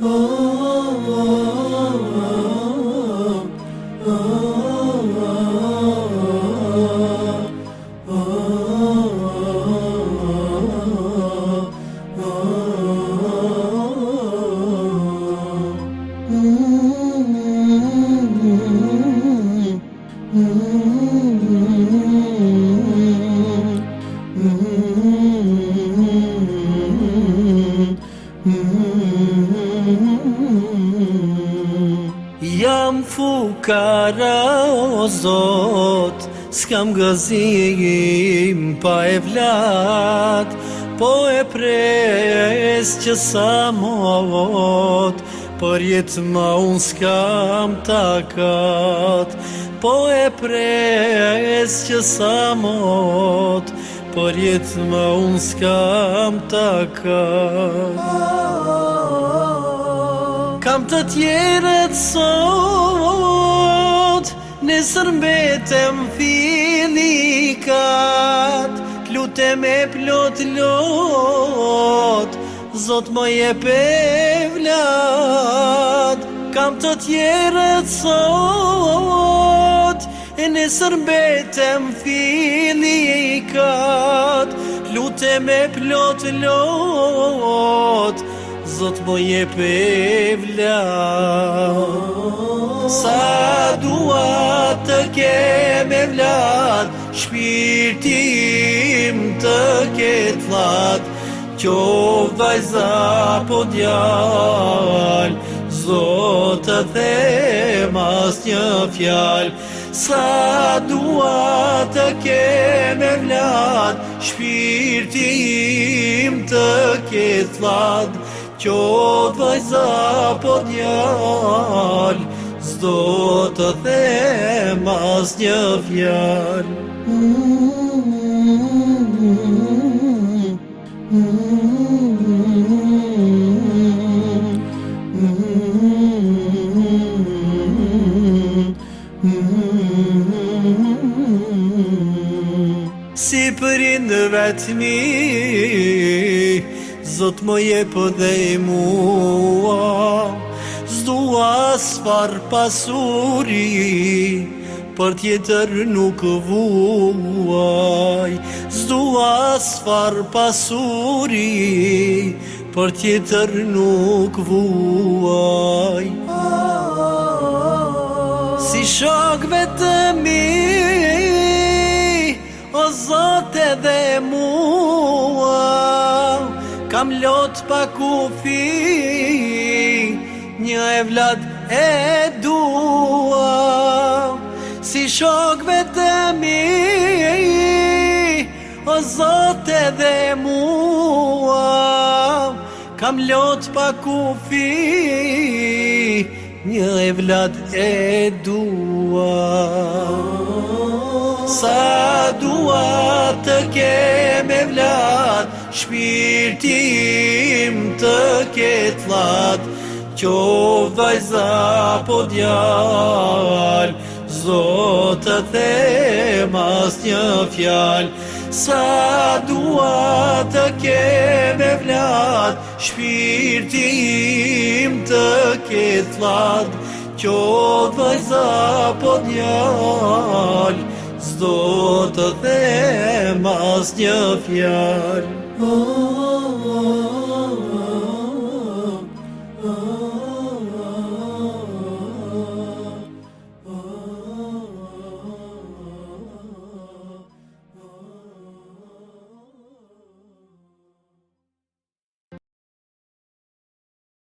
Oh, oh, oh, oh, oh, jam fukara o zot S'kam gëzim pa e vlat Po e pres që sa mot Për jetë ma unë s'kam takat Po e pres që sa mot Për jetë ma unë s'kam takat oh, oh, oh, oh. Kam të tjerët sot Në sërmbetëm filikat Klute me plot lot Zot më je pe vlat Kam të tjerët sot Në sërmbetëm filikat Lute me plot lot Zot më je zot më jepe vlad Sa dua të keme vlad Shpirtim të ket vlad Kjo vajza po djal Zot të them një fjal Sa dua të keme vlad Shpirtim të ket vlad qot vajza por njall të them as një Si përin vetëmi Si përin vetëmi zot më jepë dhe i mua Zdua sfar pasuri Për tjetër nuk vuaj Zdua sfar pasuri Për tjetër nuk vuaj Si shokve të mi O zote dhe mu kam lot pa kufi Një e vlat e dua Si shokve të mi O zote dhe mua Kam lot pa kufi Një e vlat e dua Sa dua të keme vlatë shpirtim të ketë lat Qovë vajza po djal Zotë të themas një fjal Sa dua të keme vlat Shpirtim të ketë lat Qovë vajza po djal Zdo të them një fjallë oh.